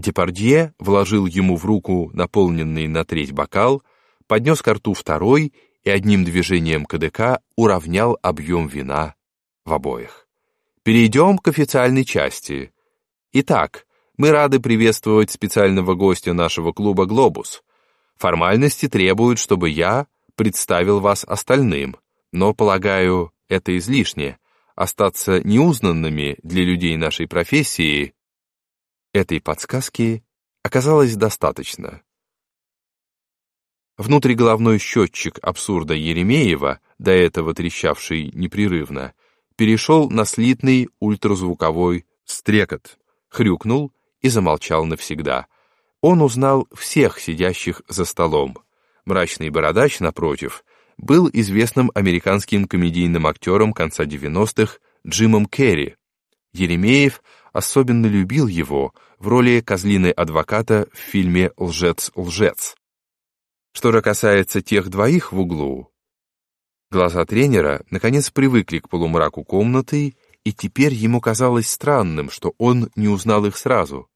Депардье вложил ему в руку наполненный на треть бокал, поднес ко рту второй и одним движением КДК уравнял объем вина в обоих. Перейдем к официальной части. Итак, мы рады приветствовать специального гостя нашего клуба «Глобус». Формальности требуют, чтобы я представил вас остальным, но, полагаю, это излишне. Остаться неузнанными для людей нашей профессии этой подсказки оказалось достаточно. Внутриголовной счетчик абсурда Еремеева, до этого трещавший непрерывно, перешел на слитный ультразвуковой стрекот, хрюкнул и замолчал навсегда. Он узнал всех сидящих за столом. Мрачный бородач, напротив, был известным американским комедийным актером конца 90-х Джимом Керри. Еремеев особенно любил его в роли козлиной адвоката в фильме «Лжец-лжец». Что же касается тех двоих в углу, глаза тренера наконец привыкли к полумраку комнаты, и теперь ему казалось странным, что он не узнал их сразу.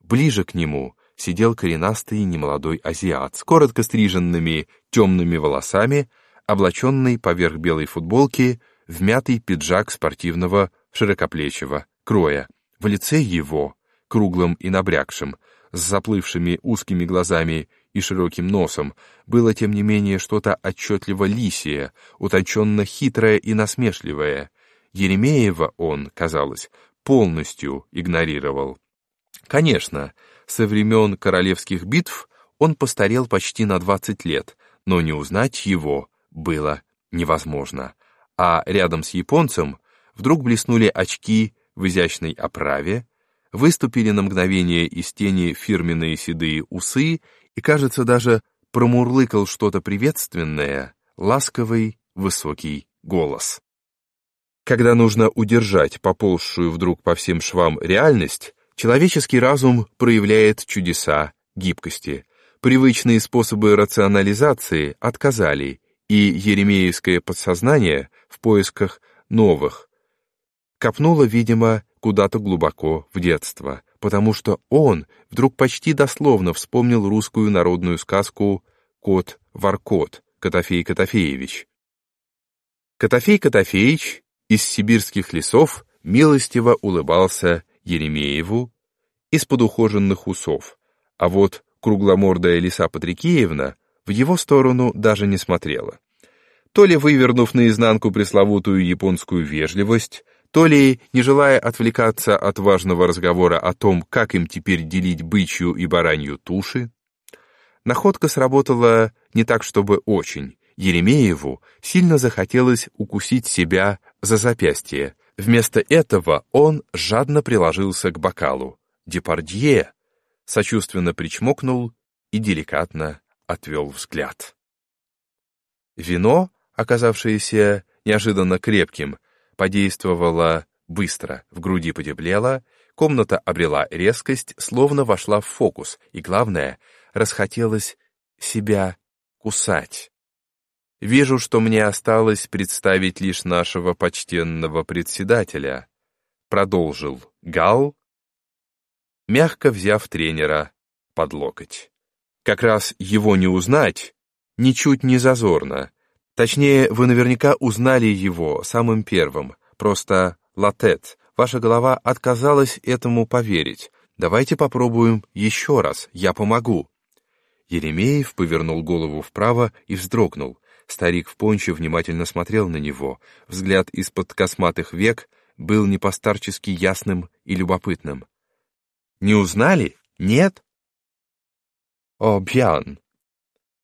Ближе к нему сидел коренастый немолодой азиат с коротко стриженными темными волосами, облаченный поверх белой футболки в мятый пиджак спортивного широкоплечего кроя. В лице его, круглым и набрякшим, с заплывшими узкими глазами и широким носом, было, тем не менее, что-то отчетливо лисие, утонченно хитрое и насмешливое. Еремеева он, казалось, полностью игнорировал. Конечно, со времен королевских битв он постарел почти на 20 лет, но не узнать его было невозможно. А рядом с японцем вдруг блеснули очки в изящной оправе, выступили на мгновение из тени фирменные седые усы и, кажется, даже промурлыкал что-то приветственное, ласковый, высокий голос. Когда нужно удержать поползшую вдруг по всем швам реальность, человеческий разум проявляет чудеса гибкости. Привычные способы рационализации отказали, и еремеевское подсознание в поисках новых копнуло, видимо, куда-то глубоко в детство потому что он вдруг почти дословно вспомнил русскую народную сказку «Кот Варкот» Котофей Котофеевич. Котофей Котофеич из сибирских лесов милостиво улыбался Еремееву из-под ухоженных усов, а вот кругломордая лиса Патрикеевна в его сторону даже не смотрела. То ли вывернув наизнанку пресловутую японскую вежливость, то ли, не желая отвлекаться от важного разговора о том, как им теперь делить бычью и баранью туши, находка сработала не так, чтобы очень. Еремееву сильно захотелось укусить себя за запястье. Вместо этого он жадно приложился к бокалу. Депардье сочувственно причмокнул и деликатно отвел взгляд. Вино, оказавшееся неожиданно крепким, подействовала быстро, в груди потеплело, комната обрела резкость, словно вошла в фокус, и, главное, расхотелось себя кусать. Вижу, что мне осталось представить лишь нашего почтенного председателя, продолжил Гал, мягко взяв тренера под локоть. Как раз его не узнать ничуть не зазорно, Точнее, вы наверняка узнали его самым первым. Просто латет. Ваша голова отказалась этому поверить. Давайте попробуем еще раз. Я помогу. Еремеев повернул голову вправо и вздрогнул. Старик в понче внимательно смотрел на него. Взгляд из-под косматых век был не постарчески ясным и любопытным. «Не узнали? Нет?» «О, Бьян!»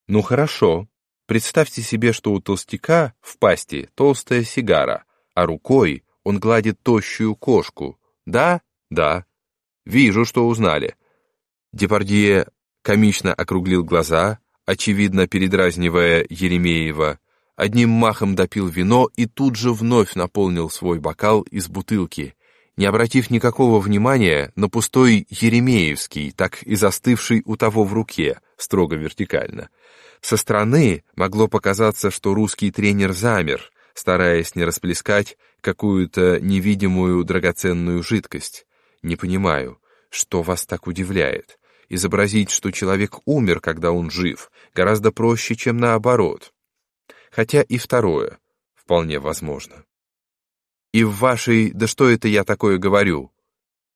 «Ну хорошо, Представьте себе, что у толстяка в пасти толстая сигара, а рукой он гладит тощую кошку. Да? Да. Вижу, что узнали. Депардье комично округлил глаза, очевидно передразнивая Еремеева, одним махом допил вино и тут же вновь наполнил свой бокал из бутылки, не обратив никакого внимания на пустой Еремеевский, так и застывший у того в руке, строго вертикально — со стороны могло показаться, что русский тренер замер, стараясь не расплескать какую-то невидимую драгоценную жидкость. Не понимаю, Что вас так удивляет? Изобразить, что человек умер, когда он жив, гораздо проще, чем наоборот. Хотя и второе вполне возможно. И в вашей, да что это я такое говорю,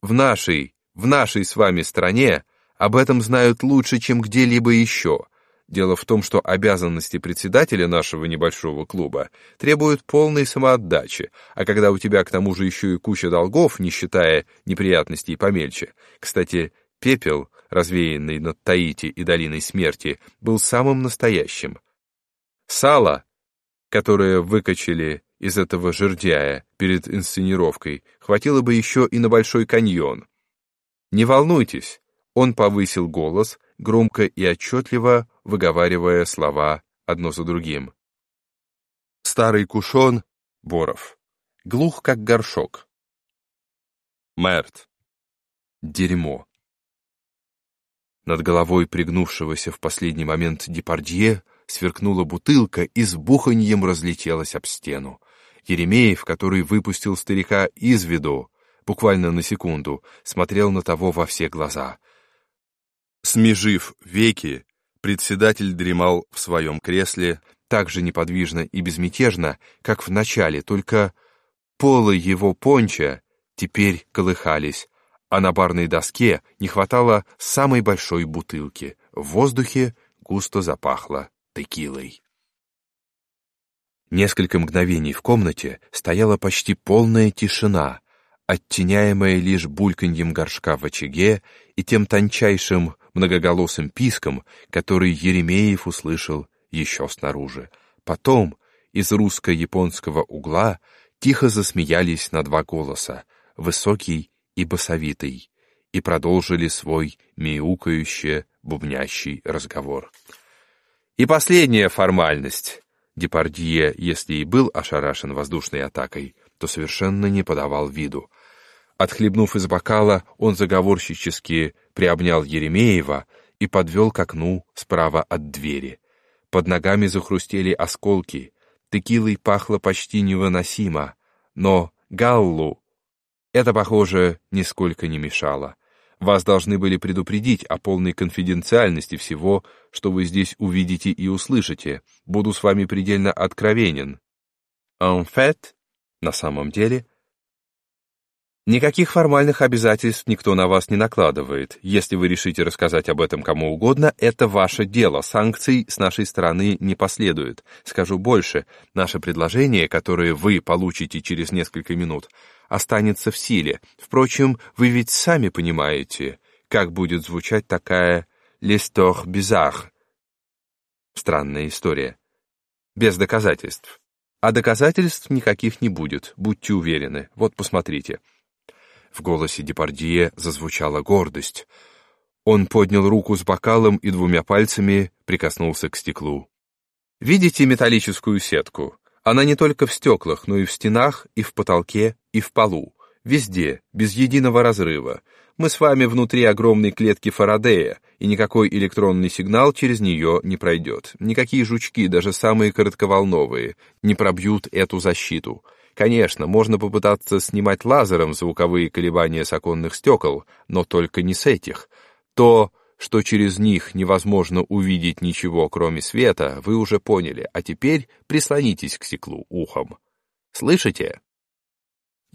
в нашей, в нашей с вами стране об этом знают лучше, чем где-либо еще. Дело в том, что обязанности председателя нашего небольшого клуба требуют полной самоотдачи, а когда у тебя к тому же еще и куча долгов, не считая неприятностей помельче. Кстати, пепел, развеянный над Таити и Долиной Смерти, был самым настоящим. Сало, которое выкачали из этого жердяя перед инсценировкой, хватило бы еще и на Большой каньон. Не волнуйтесь, он повысил голос, громко и отчетливо выговаривая слова одно за другим. Старый кушон, Боров, глух как горшок. Мэрт. Дерьмо. Над головой пригнувшегося в последний момент Депардье сверкнула бутылка и с буханьем разлетелась об стену. Еремеев, который выпустил старика из виду, буквально на секунду, смотрел на того во все глаза. Смежив веки, председатель дремал в своем кресле так же неподвижно и безмятежно, как в начале, только полы его понча теперь колыхались, а на барной доске не хватало самой большой бутылки. В воздухе густо запахло текилой. Несколько мгновений в комнате стояла почти полная тишина, оттеняемая лишь бульканьем горшка в очаге и тем тончайшим многоголосым писком, который Еремеев услышал еще снаружи. Потом из русско-японского угла тихо засмеялись на два голоса, высокий и басовитый, и продолжили свой мяукающий, бубнящий разговор. И последняя формальность. Депардье, если и был ошарашен воздушной атакой, то совершенно не подавал виду. Отхлебнув из бокала, он заговорщически приобнял Еремеева и подвел к окну справа от двери. Под ногами захрустели осколки, текилой пахло почти невыносимо, но Галлу это, похоже, нисколько не мешало. Вас должны были предупредить о полной конфиденциальности всего, что вы здесь увидите и услышите. Буду с вами предельно откровенен. En fait, на самом деле, никаких формальных обязательств никто на вас не накладывает. Если вы решите рассказать об этом кому угодно, это ваше дело. Санкций с нашей стороны не последует. Скажу больше, наше предложение, которое вы получите через несколько минут, останется в силе. Впрочем, вы ведь сами понимаете, как будет звучать такая «листор bizarre». Странная история. Без доказательств. А доказательств никаких не будет, будьте уверены. Вот посмотрите. В голосе Депардье зазвучала гордость. Он поднял руку с бокалом и двумя пальцами прикоснулся к стеклу. «Видите металлическую сетку? Она не только в стеклах, но и в стенах, и в потолке, и в полу. Везде, без единого разрыва. Мы с вами внутри огромной клетки Фарадея, и никакой электронный сигнал через нее не пройдет. Никакие жучки, даже самые коротковолновые, не пробьют эту защиту. Конечно, можно попытаться снимать лазером звуковые колебания с оконных стекол, но только не с этих. То что через них невозможно увидеть ничего, кроме света, вы уже поняли, а теперь прислонитесь к стеклу ухом. Слышите?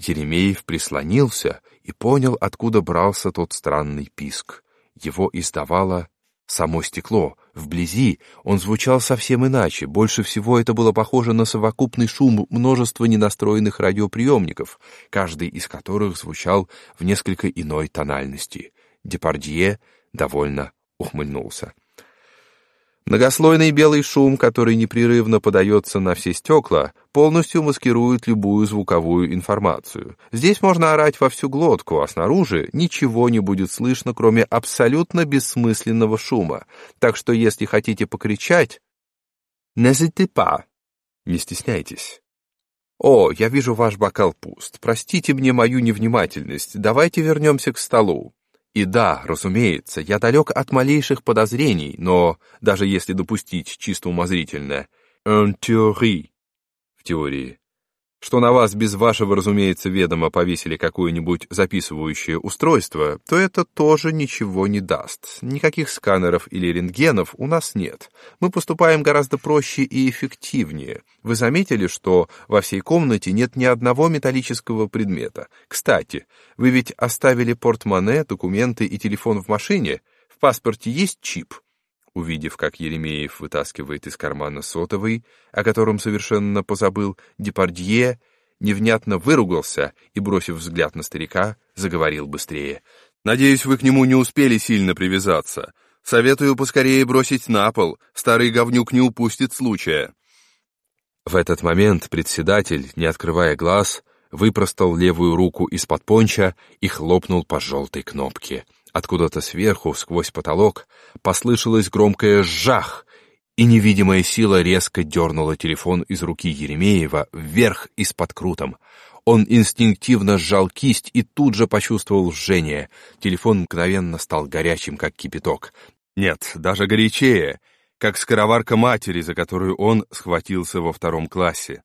Еремеев прислонился и понял, откуда брался тот странный писк. Его издавало само стекло. Вблизи он звучал совсем иначе. Больше всего это было похоже на совокупный шум множества ненастроенных радиоприемников, каждый из которых звучал в несколько иной тональности. Депардье довольно ухмыльнулся. Многослойный белый шум, который непрерывно подается на все стекла, полностью маскирует любую звуковую информацию. Здесь можно орать во всю глотку, а снаружи ничего не будет слышно, кроме абсолютно бессмысленного шума. Так что если хотите покричать, «N'hésitez pas!» Не стесняйтесь. «О, я вижу, ваш бокал пуст. Простите мне мою невнимательность. Давайте вернемся к столу. И да, разумеется, я далек от малейших подозрений, но даже если допустить чисто умозрительно «en théorie» в теории, что на вас без вашего, разумеется, ведома повесили какое-нибудь записывающее устройство, то это тоже ничего не даст. Никаких сканеров или рентгенов у нас нет. Мы поступаем гораздо проще и эффективнее. Вы заметили, что во всей комнате нет ни одного металлического предмета? Кстати, вы ведь оставили портмоне, документы и телефон в машине? В паспорте есть чип? Увидев, как Еремеев вытаскивает из кармана сотовый, о котором совершенно позабыл, Депардье невнятно выругался и, бросив взгляд на старика, заговорил быстрее. «Надеюсь, вы к нему не успели сильно привязаться. Советую поскорее бросить на пол, старый говнюк не упустит случая». В этот момент председатель, не открывая глаз, выпростал левую руку из-под понча и хлопнул по желтой кнопке — Откуда-то сверху, сквозь потолок, послышалось громкое «жах», и невидимая сила резко дернула телефон из руки Еремеева вверх из-под крутом. Он инстинктивно сжал кисть и тут же почувствовал жжение. Телефон мгновенно стал горячим, как кипяток. Нет, даже горячее, как скороварка матери, за которую он схватился во втором классе.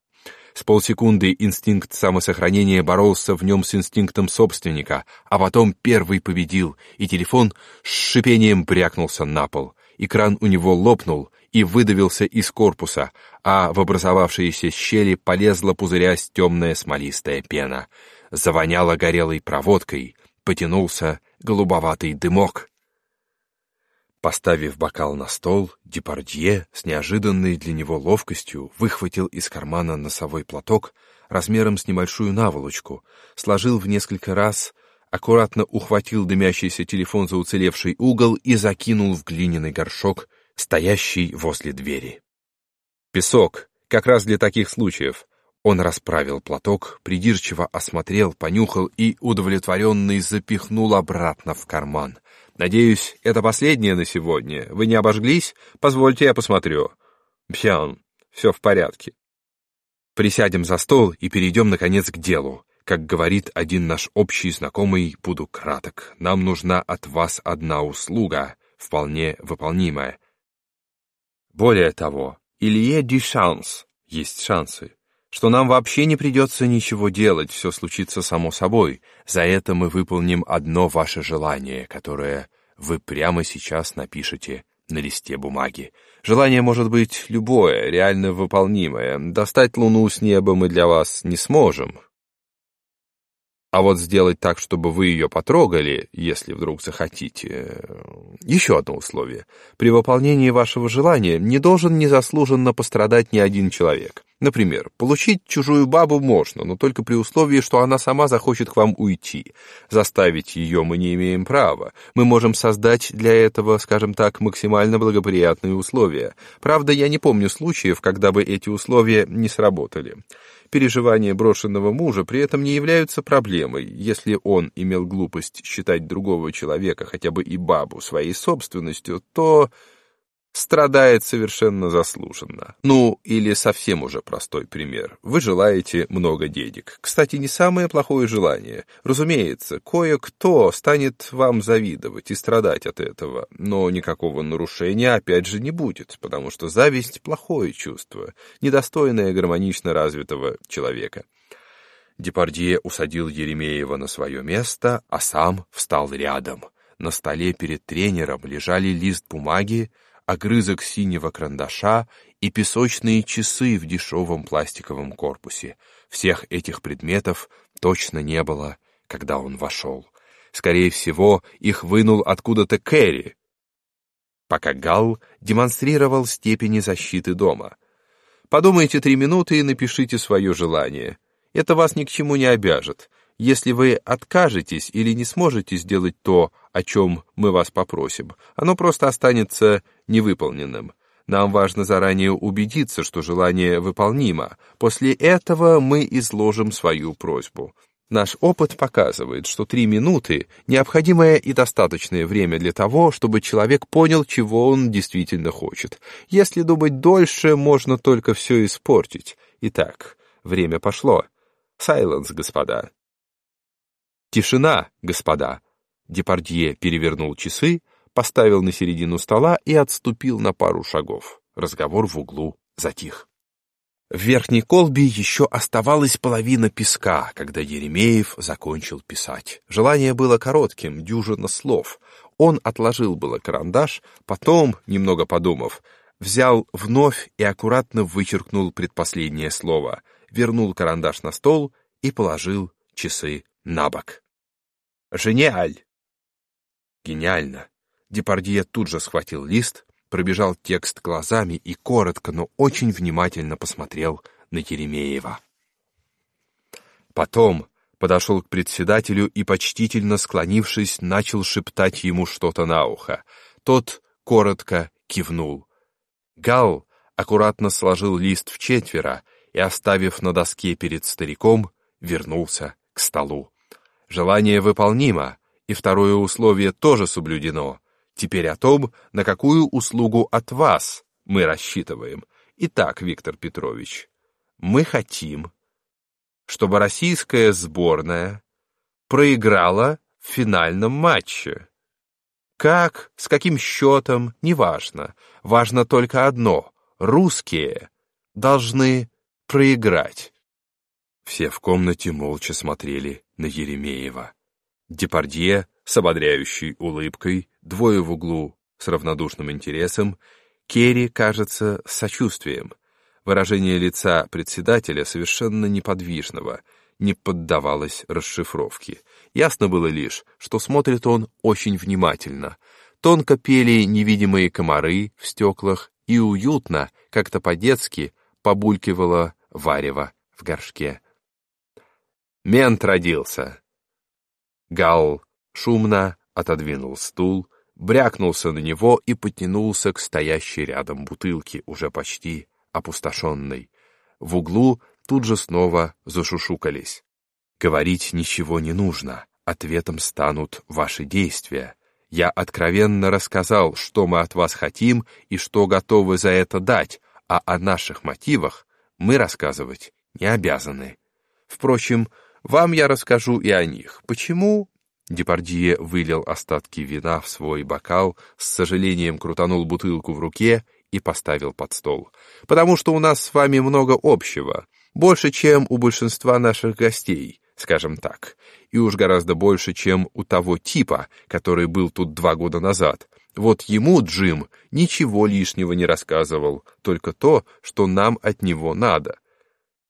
С полсекунды инстинкт самосохранения боролся в нем с инстинктом собственника, а потом первый победил, и телефон с шипением брякнулся на пол. Экран у него лопнул и выдавился из корпуса, а в образовавшиеся щели полезла пузырясь темная смолистая пена. Завоняло горелой проводкой, потянулся голубоватый дымок. Поставив бокал на стол, Депардье с неожиданной для него ловкостью выхватил из кармана носовой платок размером с небольшую наволочку, сложил в несколько раз, аккуратно ухватил дымящийся телефон за уцелевший угол и закинул в глиняный горшок, стоящий возле двери. Песок, как раз для таких случаев. Он расправил платок, придирчиво осмотрел, понюхал и, удовлетворенный, запихнул обратно в карман. Надеюсь, это последнее на сегодня. Вы не обожглись? Позвольте, я посмотрю. Бьян, все в порядке. Присядем за стол и перейдем, наконец, к делу. Как говорит один наш общий знакомый, буду краток. Нам нужна от вас одна услуга, вполне выполнимая. Более того, Илье ди шанс, есть шансы, что нам вообще не придется ничего делать, все случится само собой. За это мы выполним одно ваше желание, которое вы прямо сейчас напишете на листе бумаги. Желание может быть любое, реально выполнимое. Достать Луну с неба мы для вас не сможем, а вот сделать так, чтобы вы ее потрогали, если вдруг захотите. Еще одно условие. При выполнении вашего желания не должен незаслуженно пострадать ни один человек. Например, получить чужую бабу можно, но только при условии, что она сама захочет к вам уйти. Заставить ее мы не имеем права. Мы можем создать для этого, скажем так, максимально благоприятные условия. Правда, я не помню случаев, когда бы эти условия не сработали. Переживания брошенного мужа при этом не являются проблемой, если он имел глупость считать другого человека, хотя бы и бабу, своей собственностью, то страдает совершенно заслуженно. Ну, или совсем уже простой пример. Вы желаете много денег. Кстати, не самое плохое желание. Разумеется, кое-кто станет вам завидовать и страдать от этого, но никакого нарушения опять же не будет, потому что зависть — плохое чувство, недостойное гармонично развитого человека. Депардье усадил Еремеева на свое место, а сам встал рядом. На столе перед тренером лежали лист бумаги, огрызок синего карандаша и песочные часы в дешевом пластиковом корпусе. Всех этих предметов точно не было, когда он вошел. Скорее всего, их вынул откуда-то Кэрри, пока Гал демонстрировал степени защиты дома. Подумайте три минуты и напишите свое желание. Это вас ни к чему не обяжет. Если вы откажетесь или не сможете сделать то, о чем мы вас попросим, оно просто останется невыполненным. Нам важно заранее убедиться, что желание выполнимо. После этого мы изложим свою просьбу. Наш опыт показывает, что три минуты — необходимое и достаточное время для того, чтобы человек понял, чего он действительно хочет. Если думать дольше, можно только все испортить. Итак, время пошло. Сайленс, господа. «Тишина, господа!» Депардье перевернул часы, поставил на середину стола и отступил на пару шагов. Разговор в углу затих. В верхней колбе еще оставалась половина песка, когда Еремеев закончил писать. Желание было коротким, дюжина слов. Он отложил было карандаш, потом, немного подумав, взял вновь и аккуратно вычеркнул предпоследнее слово, вернул карандаш на стол и положил часы на бок. «Жениаль!» «Гениально!» Депардье тут же схватил лист, пробежал текст глазами и коротко, но очень внимательно посмотрел на Еремеева. Потом подошел к председателю и, почтительно склонившись, начал шептать ему что-то на ухо. Тот коротко кивнул. Гал аккуратно сложил лист в четверо и, оставив на доске перед стариком, вернулся к столу. Желание выполнимо, и второе условие тоже соблюдено — Теперь о том, на какую услугу от вас мы рассчитываем. Итак, Виктор Петрович, мы хотим, чтобы российская сборная проиграла в финальном матче. Как, с каким счетом, неважно. Важно только одно — русские должны проиграть. Все в комнате молча смотрели на Еремеева. Депардье с ободряющей улыбкой, двое в углу с равнодушным интересом, Керри, кажется, с сочувствием. Выражение лица председателя, совершенно неподвижного, не поддавалось расшифровке. Ясно было лишь, что смотрит он очень внимательно. Тонко пели невидимые комары в стеклах, и уютно, как-то по-детски, побулькивало варево в горшке. Мент родился. Гал шумно отодвинул стул, брякнулся на него и потянулся к стоящей рядом бутылке, уже почти опустошенной. В углу тут же снова зашушукались. «Говорить ничего не нужно, ответом станут ваши действия. Я откровенно рассказал, что мы от вас хотим и что готовы за это дать, а о наших мотивах мы рассказывать не обязаны. Впрочем, вам я расскажу и о них. Почему Депардье вылил остатки вина в свой бокал, с сожалением крутанул бутылку в руке и поставил под стол. «Потому что у нас с вами много общего, больше, чем у большинства наших гостей, скажем так, и уж гораздо больше, чем у того типа, который был тут два года назад. Вот ему, Джим, ничего лишнего не рассказывал, только то, что нам от него надо.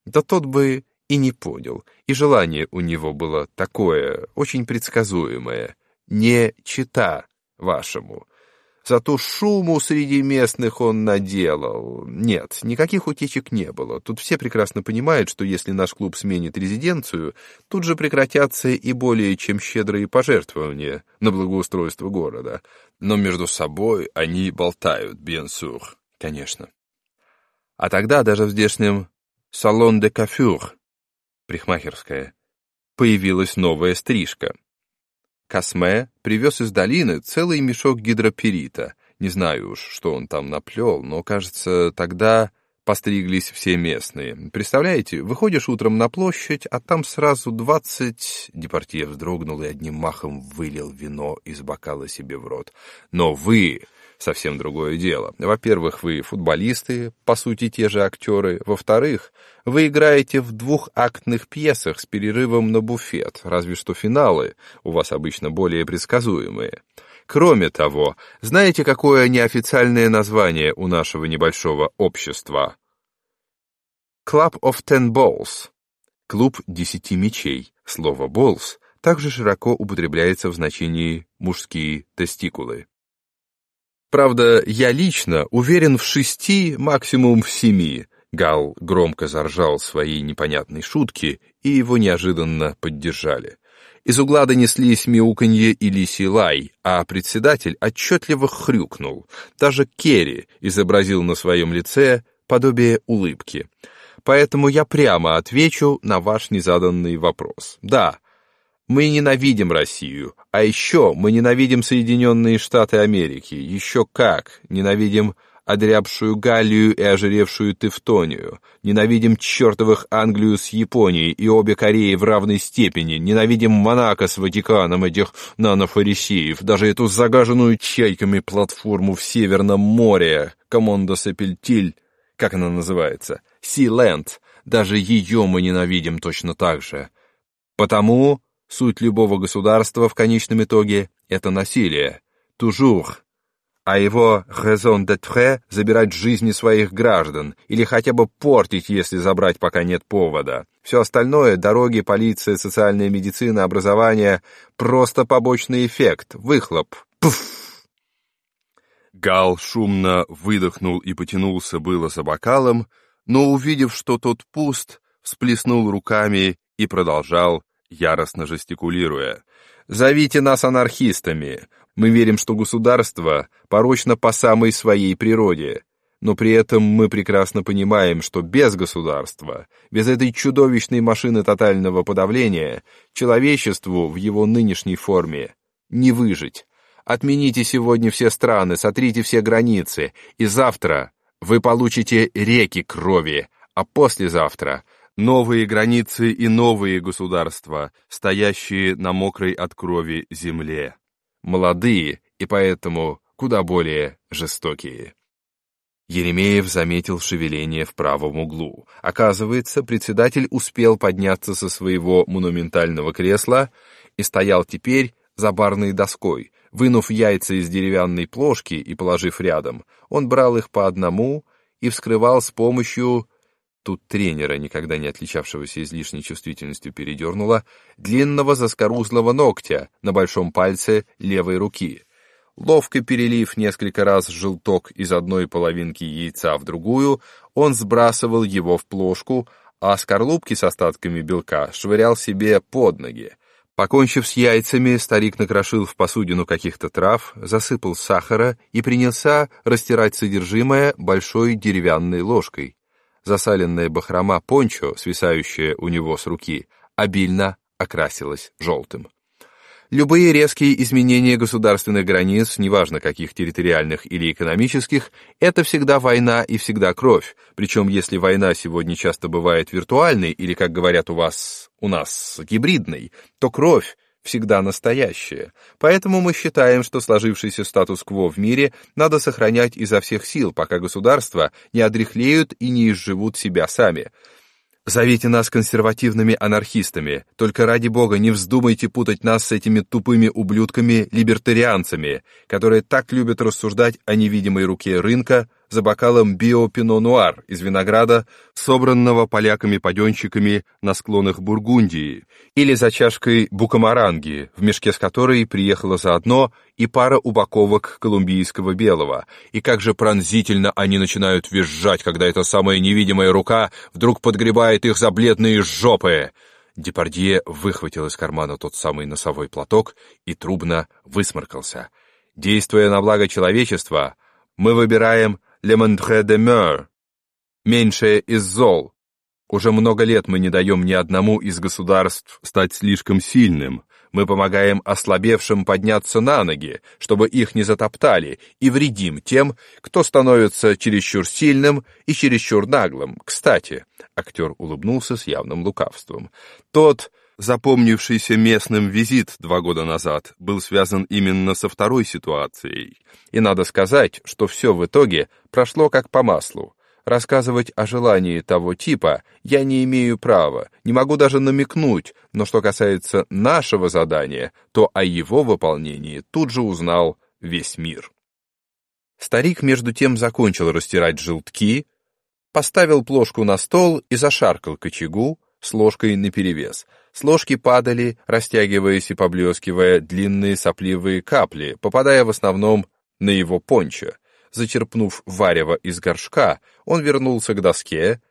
Да тот бы и не понял, и желание у него было такое, очень предсказуемое, не чита вашему. Зато шуму среди местных он наделал. Нет, никаких утечек не было. Тут все прекрасно понимают, что если наш клуб сменит резиденцию, тут же прекратятся и более чем щедрые пожертвования на благоустройство города. Но между собой они болтают, бенсур, конечно. А тогда даже в здешнем «салон де кафюр» парикмахерская, появилась новая стрижка. Косме привез из долины целый мешок гидроперита. Не знаю уж, что он там наплел, но, кажется, тогда постриглись все местные. Представляете, выходишь утром на площадь, а там сразу двадцать... Депортье вздрогнул и одним махом вылил вино из бокала себе в рот. Но вы совсем другое дело. Во-первых, вы футболисты, по сути, те же актеры. Во-вторых, вы играете в двухактных пьесах с перерывом на буфет, разве что финалы у вас обычно более предсказуемые. Кроме того, знаете, какое неофициальное название у нашего небольшого общества? Club of Ten Balls. Клуб десяти мечей. Слово «balls» также широко употребляется в значении «мужские тестикулы». Правда, я лично уверен в шести, максимум в семи. Гал громко заржал своей непонятной шутки, и его неожиданно поддержали. Из угла донеслись мяуканье и лисий лай, а председатель отчетливо хрюкнул. Даже Керри изобразил на своем лице подобие улыбки. Поэтому я прямо отвечу на ваш незаданный вопрос. Да, мы ненавидим Россию, а еще мы ненавидим Соединенные Штаты Америки, еще как, ненавидим одрябшую Галлию и ожиревшую Тевтонию, ненавидим чертовых Англию с Японией и обе Кореи в равной степени, ненавидим Монако с Ватиканом этих нанофарисеев, даже эту загаженную чайками платформу в Северном море, Комондо Сапельтиль, как она называется, Си-Ленд, даже ее мы ненавидим точно так же. Потому суть любого государства в конечном итоге — это насилие. Toujours. А его raison d'être — забирать жизни своих граждан, или хотя бы портить, если забрать, пока нет повода. Все остальное — дороги, полиция, социальная медицина, образование — просто побочный эффект, выхлоп. Пуф! Гал шумно выдохнул и потянулся было за бокалом, но, увидев, что тот пуст, всплеснул руками и продолжал, яростно жестикулируя. «Зовите нас анархистами. Мы верим, что государство порочно по самой своей природе. Но при этом мы прекрасно понимаем, что без государства, без этой чудовищной машины тотального подавления, человечеству в его нынешней форме не выжить. Отмените сегодня все страны, сотрите все границы, и завтра вы получите реки крови, а послезавтра — новые границы и новые государства, стоящие на мокрой от крови земле. Молодые и поэтому куда более жестокие. Еремеев заметил шевеление в правом углу. Оказывается, председатель успел подняться со своего монументального кресла и стоял теперь за барной доской, Вынув яйца из деревянной плошки и положив рядом, он брал их по одному и вскрывал с помощью... Тут тренера, никогда не отличавшегося излишней чувствительностью, передернуло, длинного заскорузлого ногтя на большом пальце левой руки. Ловко перелив несколько раз желток из одной половинки яйца в другую, он сбрасывал его в плошку, а скорлупки с остатками белка швырял себе под ноги. Покончив с яйцами, старик накрошил в посудину каких-то трав, засыпал сахара и принялся растирать содержимое большой деревянной ложкой. Засаленная бахрома пончо, свисающая у него с руки, обильно окрасилась желтым. Любые резкие изменения государственных границ, неважно каких территориальных или экономических, это всегда война и всегда кровь. Причем если война сегодня часто бывает виртуальной или, как говорят у вас, у нас, гибридной, то кровь всегда настоящая. Поэтому мы считаем, что сложившийся статус-кво в мире надо сохранять изо всех сил, пока государства не одряхлеют и не изживут себя сами. Зовите нас консервативными анархистами, только ради бога не вздумайте путать нас с этими тупыми ублюдками-либертарианцами, которые так любят рассуждать о невидимой руке рынка, за бокалом био-пино-нуар из винограда, собранного поляками-паденщиками на склонах Бургундии, или за чашкой букамаранги, в мешке с которой приехала заодно и пара упаковок колумбийского белого. И как же пронзительно они начинают визжать, когда эта самая невидимая рука вдруг подгребает их за бледные жопы. Депардье выхватил из кармана тот самый носовой платок и трубно высморкался. Действуя на благо человечества, мы выбираем «le moindre de meur» — «меньшее из зол». Уже много лет мы не даем ни одному из государств стать слишком сильным. Мы помогаем ослабевшим подняться на ноги, чтобы их не затоптали, и вредим тем, кто становится чересчур сильным и чересчур наглым. Кстати, актер улыбнулся с явным лукавством. Тот Запомнившийся местным визит два года назад был связан именно со второй ситуацией. И надо сказать, что все в итоге прошло как по маслу. Рассказывать о желании того типа я не имею права, не могу даже намекнуть, но что касается нашего задания, то о его выполнении тут же узнал весь мир. Старик между тем закончил растирать желтки, поставил плошку на стол и зашаркал к очагу с ложкой наперевес — с ложки падали, растягиваясь и поблескивая, длинные сопливые капли, попадая в основном на его пончо. Зачерпнув варево из горшка, он вернулся к доске,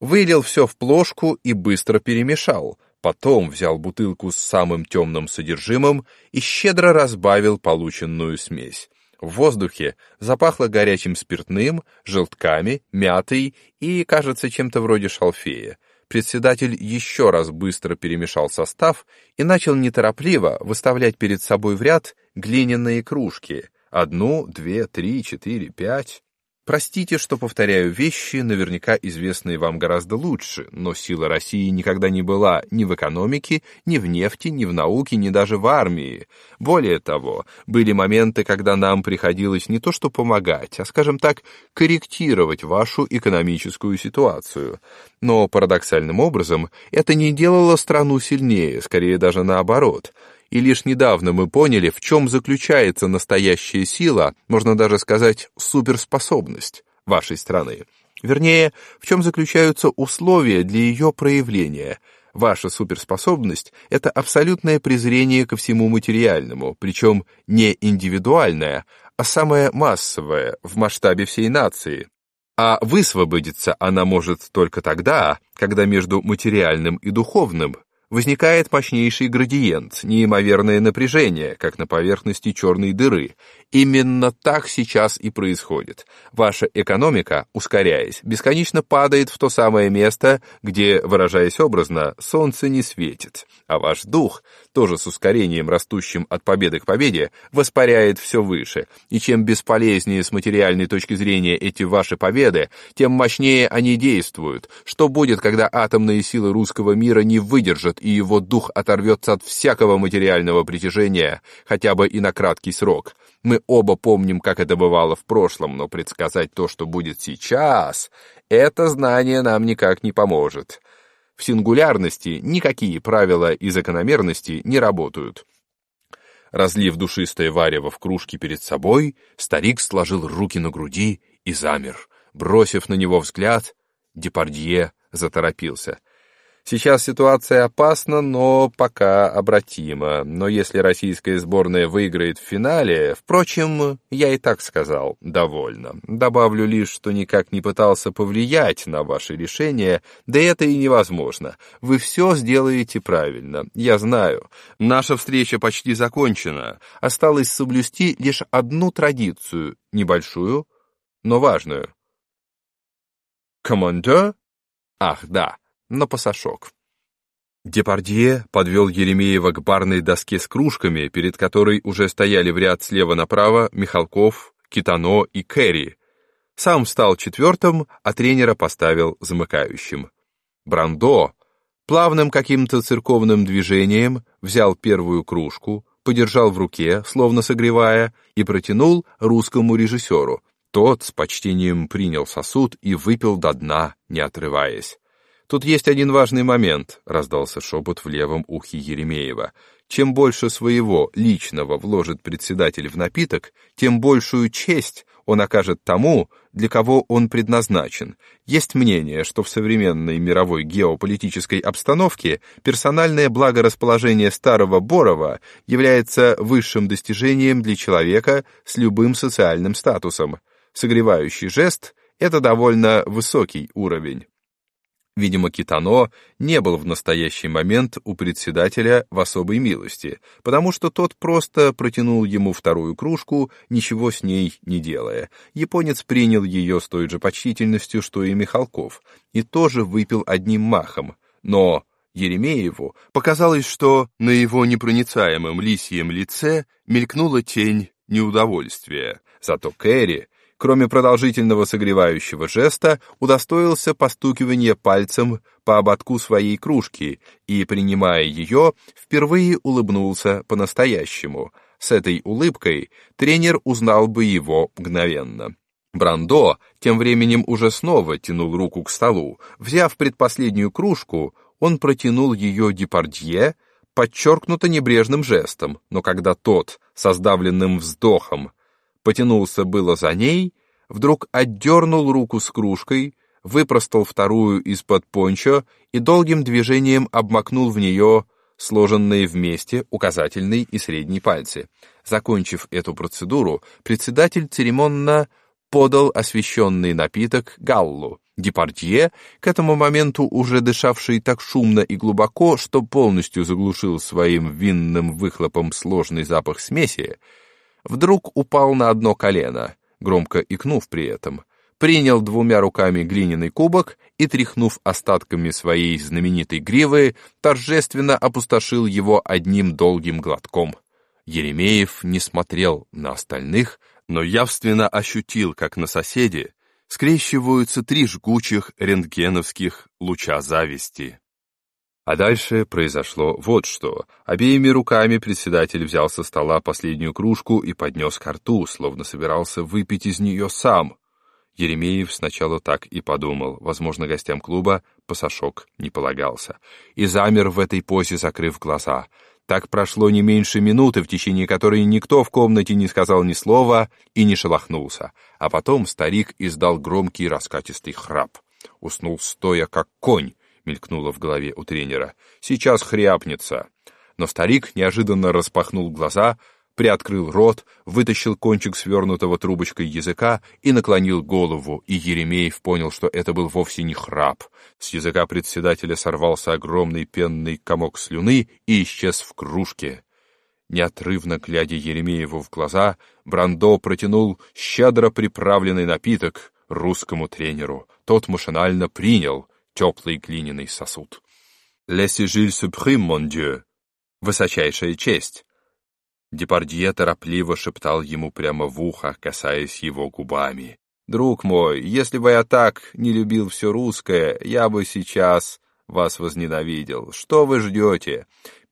вылил все в плошку и быстро перемешал, потом взял бутылку с самым темным содержимым и щедро разбавил полученную смесь. В воздухе запахло горячим спиртным, желтками, мятой и, кажется, чем-то вроде шалфея. Председатель еще раз быстро перемешал состав и начал неторопливо выставлять перед собой в ряд глиняные кружки. Одну, две, три, четыре, пять. Простите, что повторяю вещи, наверняка известные вам гораздо лучше, но сила России никогда не была ни в экономике, ни в нефти, ни в науке, ни даже в армии. Более того, были моменты, когда нам приходилось не то что помогать, а, скажем так, корректировать вашу экономическую ситуацию. Но парадоксальным образом это не делало страну сильнее, скорее даже наоборот – и лишь недавно мы поняли, в чем заключается настоящая сила, можно даже сказать суперспособность вашей страны. Вернее, в чем заключаются условия для ее проявления. Ваша суперспособность — это абсолютное презрение ко всему материальному, причем не индивидуальное, а самое массовое, в масштабе всей нации. А высвободиться она может только тогда, когда между материальным и духовным возникает мощнейший градиент, неимоверное напряжение, как на поверхности черной дыры. Именно так сейчас и происходит. Ваша экономика, ускоряясь, бесконечно падает в то самое место, где, выражаясь образно, солнце не светит, а ваш дух, тоже с ускорением, растущим от победы к победе, воспаряет все выше, и чем бесполезнее с материальной точки зрения эти ваши победы, тем мощнее они действуют. Что будет, когда атомные силы русского мира не выдержат и его дух оторвется от всякого материального притяжения, хотя бы и на краткий срок. Мы оба помним, как это бывало в прошлом, но предсказать то, что будет сейчас, это знание нам никак не поможет. В сингулярности никакие правила и закономерности не работают. Разлив душистое варево в кружке перед собой, старик сложил руки на груди и замер. Бросив на него взгляд, Депардье заторопился — Сейчас ситуация опасна, но пока обратима. Но если российская сборная выиграет в финале, впрочем, я и так сказал, довольно. Добавлю лишь, что никак не пытался повлиять на ваше решение, да это и невозможно. Вы все сделаете правильно, я знаю. Наша встреча почти закончена. Осталось соблюсти лишь одну традицию, небольшую, но важную. Командир? Ах, да на пасашок. Депардье подвел Еремеева к барной доске с кружками, перед которой уже стояли в ряд слева направо Михалков, Китано и Кэрри. Сам стал четвертым, а тренера поставил замыкающим. Брандо плавным каким-то церковным движением взял первую кружку, подержал в руке, словно согревая, и протянул русскому режиссеру. Тот с почтением принял сосуд и выпил до дна, не отрываясь. «Тут есть один важный момент», — раздался шепот в левом ухе Еремеева. «Чем больше своего личного вложит председатель в напиток, тем большую честь он окажет тому, для кого он предназначен. Есть мнение, что в современной мировой геополитической обстановке персональное благорасположение старого Борова является высшим достижением для человека с любым социальным статусом. Согревающий жест — это довольно высокий уровень. Видимо, Китано не был в настоящий момент у председателя в особой милости, потому что тот просто протянул ему вторую кружку, ничего с ней не делая. Японец принял ее с той же почтительностью, что и Михалков, и тоже выпил одним махом. Но Еремееву показалось, что на его непроницаемом лисьем лице мелькнула тень неудовольствия. Зато Кэрри кроме продолжительного согревающего жеста, удостоился постукивания пальцем по ободку своей кружки и, принимая ее, впервые улыбнулся по-настоящему. С этой улыбкой тренер узнал бы его мгновенно. Брандо тем временем уже снова тянул руку к столу. Взяв предпоследнюю кружку, он протянул ее Депардье, подчеркнуто небрежным жестом, но когда тот, со сдавленным вздохом, потянулся было за ней, вдруг отдернул руку с кружкой, выпростал вторую из-под пончо и долгим движением обмакнул в нее сложенные вместе указательный и средний пальцы. Закончив эту процедуру, председатель церемонно подал освещенный напиток Галлу. Депардье, к этому моменту уже дышавший так шумно и глубоко, что полностью заглушил своим винным выхлопом сложный запах смеси, вдруг упал на одно колено, громко икнув при этом, принял двумя руками глиняный кубок и, тряхнув остатками своей знаменитой гривы, торжественно опустошил его одним долгим глотком. Еремеев не смотрел на остальных, но явственно ощутил, как на соседе скрещиваются три жгучих рентгеновских луча зависти. А дальше произошло вот что. Обеими руками председатель взял со стола последнюю кружку и поднес к рту, словно собирался выпить из нее сам. Еремеев сначала так и подумал, возможно, гостям клуба пасашок не полагался, и замер в этой позе, закрыв глаза. Так прошло не меньше минуты, в течение которой никто в комнате не сказал ни слова и не шелохнулся, а потом старик издал громкий раскатистый храп. Уснул стоя, как конь, мелькнуло в голове у тренера. «Сейчас хряпнется!» Но старик неожиданно распахнул глаза, приоткрыл рот, вытащил кончик свернутого трубочкой языка и наклонил голову, и Еремеев понял, что это был вовсе не храп. С языка председателя сорвался огромный пенный комок слюны и исчез в кружке. Неотрывно глядя Еремееву в глаза, Брандо протянул щедро приправленный напиток русскому тренеру. Тот машинально принял, теплый глиняный сосуд. «Le sigil suprême, mon Dieu!» «Высочайшая честь!» Депардье торопливо шептал ему прямо в ухо, касаясь его губами. «Друг мой, если бы я так не любил все русское, я бы сейчас вас возненавидел. Что вы ждете?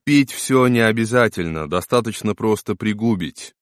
Пить все не обязательно, достаточно просто пригубить».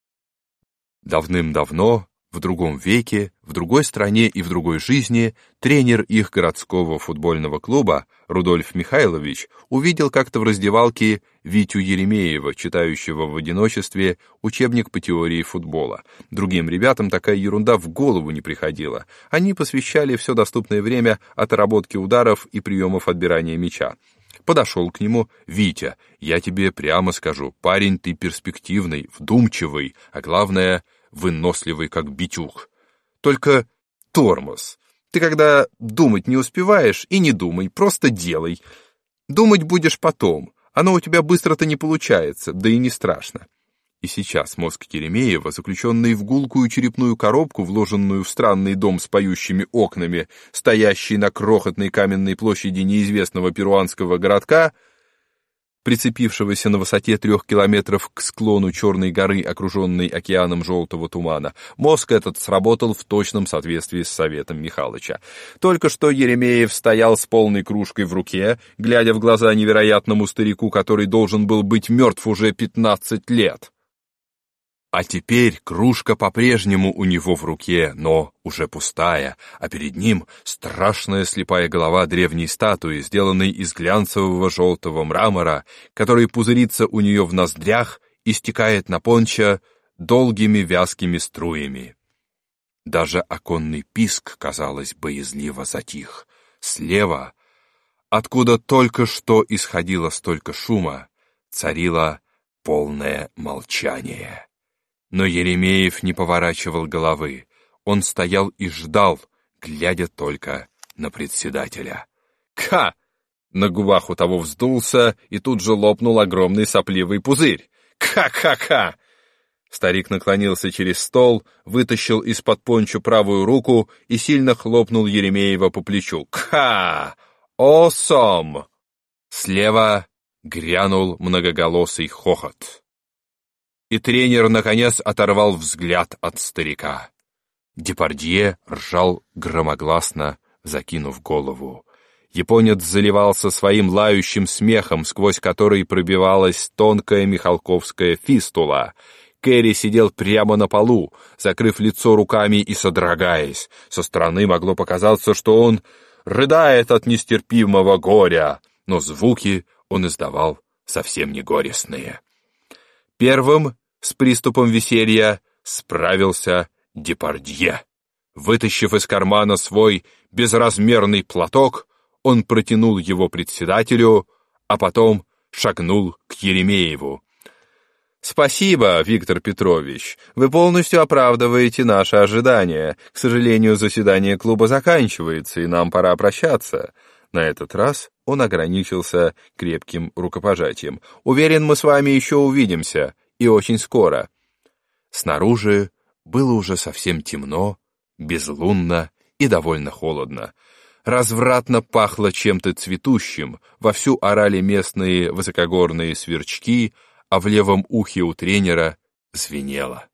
Давным-давно в другом веке, в другой стране и в другой жизни тренер их городского футбольного клуба Рудольф Михайлович увидел как-то в раздевалке Витю Еремеева, читающего в одиночестве учебник по теории футбола. Другим ребятам такая ерунда в голову не приходила. Они посвящали все доступное время отработке ударов и приемов отбирания мяча. Подошел к нему Витя. «Я тебе прямо скажу, парень ты перспективный, вдумчивый, а главное — выносливый, как битюк. Только тормоз. Ты когда думать не успеваешь, и не думай, просто делай. Думать будешь потом. Оно у тебя быстро-то не получается, да и не страшно. И сейчас мозг Еремеева, заключенный в гулкую черепную коробку, вложенную в странный дом с поющими окнами, стоящий на крохотной каменной площади неизвестного перуанского городка, прицепившегося на высоте трех километров к склону Черной горы, окруженной океаном желтого тумана, мозг этот сработал в точном соответствии с советом Михалыча. Только что Еремеев стоял с полной кружкой в руке, глядя в глаза невероятному старику, который должен был быть мертв уже пятнадцать лет. А теперь кружка по-прежнему у него в руке, но уже пустая, а перед ним страшная слепая голова древней статуи, сделанной из глянцевого желтого мрамора, который пузырится у нее в ноздрях и стекает на понча долгими вязкими струями. Даже оконный писк, казалось, боязливо затих. Слева, откуда только что исходило столько шума, царило полное молчание. Но Еремеев не поворачивал головы. Он стоял и ждал, глядя только на председателя. «Ка!» На губах у того вздулся, и тут же лопнул огромный сопливый пузырь. «Ка-ка-ка!» Старик наклонился через стол, вытащил из-под пончу правую руку и сильно хлопнул Еремеева по плечу. «Ка! Осом!» Слева грянул многоголосый хохот и тренер, наконец, оторвал взгляд от старика. Депардье ржал громогласно, закинув голову. Японец заливался своим лающим смехом, сквозь который пробивалась тонкая михалковская фистула. Кэрри сидел прямо на полу, закрыв лицо руками и содрогаясь. Со стороны могло показаться, что он рыдает от нестерпимого горя, но звуки он издавал совсем не горестные. Первым с приступом веселья справился Депардье. Вытащив из кармана свой безразмерный платок, он протянул его председателю, а потом шагнул к Еремееву. «Спасибо, Виктор Петрович. Вы полностью оправдываете наши ожидания. К сожалению, заседание клуба заканчивается, и нам пора прощаться». На этот раз он ограничился крепким рукопожатием. «Уверен, мы с вами еще увидимся, и очень скоро». Снаружи было уже совсем темно, безлунно и довольно холодно. Развратно пахло чем-то цветущим, вовсю орали местные высокогорные сверчки, а в левом ухе у тренера звенело.